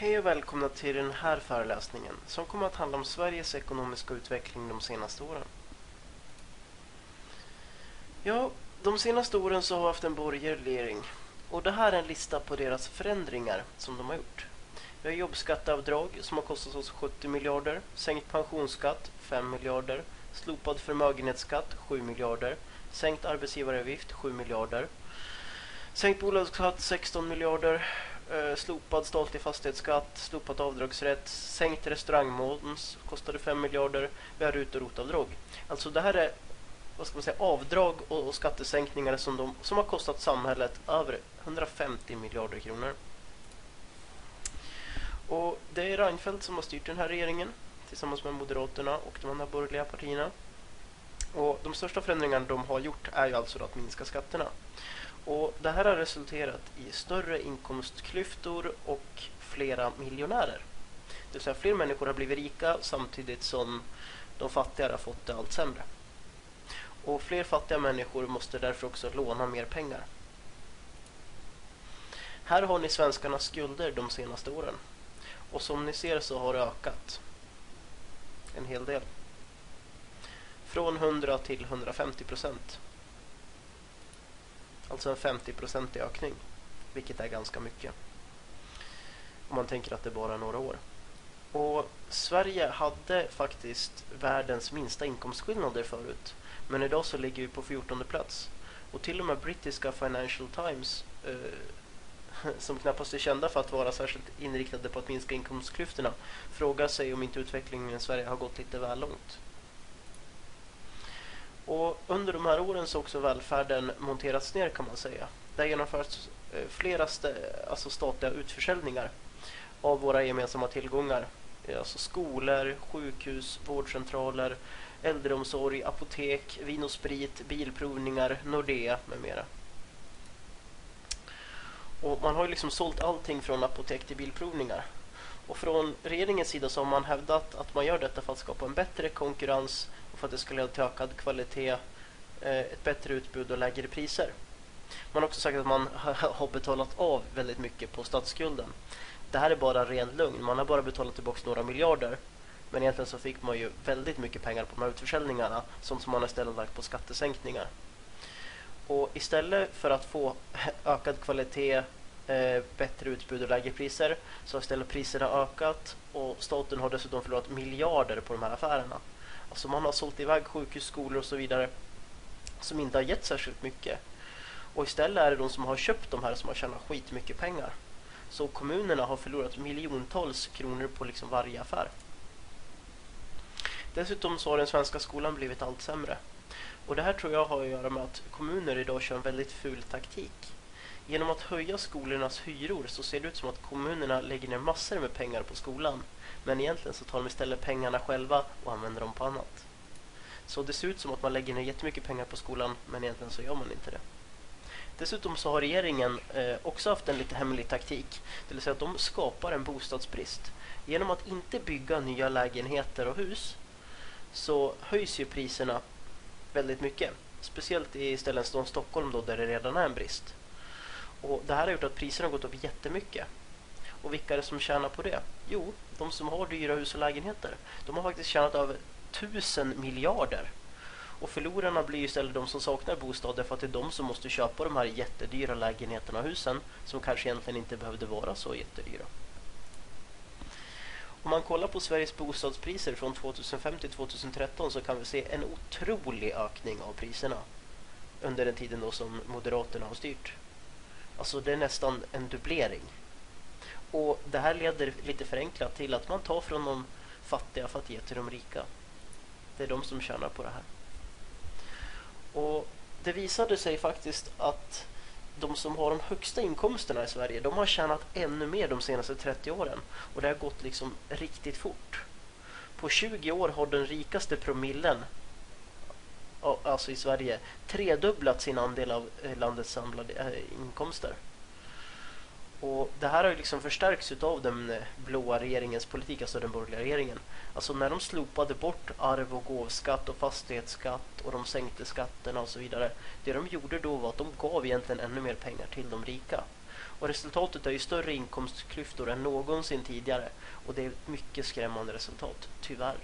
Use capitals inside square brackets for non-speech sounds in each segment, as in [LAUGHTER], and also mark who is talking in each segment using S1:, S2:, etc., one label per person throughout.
S1: Hej och välkomna till den här föreläsningen som kommer att handla om Sveriges ekonomiska utveckling de senaste åren. Ja, de senaste åren så har vi haft en borgerlig regering och det här är en lista på deras förändringar som de har gjort. Vi har jobbskatteavdrag som har kostat oss 70 miljarder, sänkt pensionsskatt 5 miljarder, slopad förmögenhetsskatt 7 miljarder, sänkt arbetsgivaravgift 7 miljarder, sänkt bolagsskatt 16 miljarder, Eh, slopad statlig fastighetsskatt, slopad avdragsrätt, sänkt restaurangmoms kostade 5 miljarder, vi har RUT och ROT-avdrag. Alltså det här är vad ska man säga, avdrag och, och skattesänkningar som, de, som har kostat samhället över 150 miljarder kronor. Och det är Reinfeldt som har styrt den här regeringen tillsammans med Moderaterna och de andra borgerliga partierna. Och de största förändringarna de har gjort är ju alltså att minska skatterna. Och det här har resulterat i större inkomstklyftor och flera miljonärer. Det vill säga fler människor har blivit rika samtidigt som de fattiga har fått det allt sämre. Och fler fattiga människor måste därför också låna mer pengar. Här har ni svenskarnas skulder de senaste åren. Och som ni ser så har det ökat. En hel del. Från 100 till 150 procent. Alltså en 50-procentig ökning. Vilket är ganska mycket. Om man tänker att det bara är några år. Och Sverige hade faktiskt världens minsta inkomstskillnader förut. Men idag så ligger vi på 14 plats. Och till och med brittiska Financial Times eh, [LAUGHS] som knappast är kända för att vara särskilt inriktade på att minska inkomstklyftorna frågar sig om inte utvecklingen i Sverige har gått lite väl långt. Och under de här åren så har också välfärden monterats ner kan man säga. Det har genomförts eh, flera st alltså statliga utförsäljningar av våra gemensamma tillgångar. Alltså skolor, sjukhus, vårdcentraler, äldreomsorg, apotek, vin och sprit, bilprovningar, Nordea med mera. Och man har ju liksom sålt allting från apotek till bilprovningar. Och från regeringens sida så har man hävdat att man gör detta för att skapa en bättre konkurrens för att det ska leda till ökad kvalitet, eh, ett bättre utbud och lägre priser. Man har också sagt att man [LAUGHS] har betalat av väldigt mycket på statsskulden. Det här är bara ren lugn. Man har bara betalat tillbaka några miljarder. Men egentligen så fick man ju väldigt mycket pengar på de här utförsäljningarna som man istället lagt på skattesänkningar. Och istället för att få [LAUGHS] ökad kvalitet, eh, bättre utbud och lägre priser så har istället priserna ökat och staten har dessutom förlorat miljarder på de här affärerna. Alltså man har sålt iväg sjukhus, skolor och så vidare som inte har gett särskilt mycket. Och istället är det de som har köpt de här som har tjänat skitmycket pengar. Så kommunerna har förlorat miljontals kronor på liksom varje affär. Dessutom så har den svenska skolan blivit allt sämre. Och det här tror jag har att göra med att kommuner idag kör en väldigt ful taktik. Genom att höja skolornas hyror så ser det ut som att kommunerna lägger ner massor med pengar på skolan. Men egentligen så tar de istället pengarna själva och använder dem på annat. Så det ser ut som att man lägger ner jättemycket pengar på skolan men egentligen så gör man inte det. Dessutom så har regeringen eh, också haft en lite hemlig taktik. Det vill säga att de skapar en bostadsbrist. Genom att inte bygga nya lägenheter och hus så höjs ju priserna väldigt mycket. Speciellt i ställen som Stockholm då, där det redan är en brist. Och Det här har gjort att priserna har gått upp jättemycket. Och vilka är det som tjänar på det? Jo, de som har dyra hus och lägenheter. De har faktiskt tjänat över tusen miljarder. Och förlorarna blir istället de som saknar bostad därför att det är de som måste köpa de här jättedyra lägenheterna och husen som kanske egentligen inte behövde vara så jättedyra. Om man kollar på Sveriges bostadspriser från 2005 till 2013 så kan vi se en otrolig ökning av priserna under den tiden då som Moderaterna har styrt. Alltså det är nästan en dubblering. Och det här leder lite förenklat till att man tar från de fattiga för att ge till de rika. Det är de som tjänar på det här. Och det visade sig faktiskt att de som har de högsta inkomsterna i Sverige, de har tjänat ännu mer de senaste 30 åren. Och det har gått liksom riktigt fort. På 20 år har den rikaste promillen, alltså i Sverige, tredubblat sin andel av eh, landets samlade eh, inkomster. Och Det här har ju liksom förstärkts av den eh, blåa regeringens politik, alltså den borgerliga regeringen. Alltså när de slopade bort arv- och gåvskatt och fastighetsskatt och de sänkte skatterna och så vidare. Det de gjorde då var att de gav egentligen ännu mer pengar till de rika. Och resultatet är ju större inkomstklyftor än någonsin tidigare. Och det är ett mycket skrämmande resultat, tyvärr.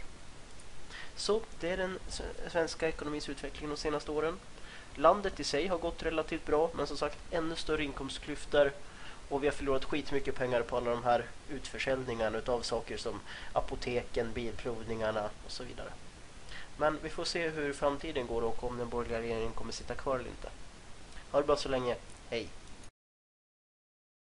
S1: Så det är den svenska ekonomins utveckling de senaste åren. Landet i sig har gått relativt bra, men som sagt ännu större inkomstklyftor och vi har förlorat skitmycket pengar på alla de här utförsäljningarna av saker som apoteken, bilprovningarna och så vidare. Men vi får se hur framtiden går och om den borgerliga regeringen kommer sitta kvar eller inte. Ha det bra så länge. Hej!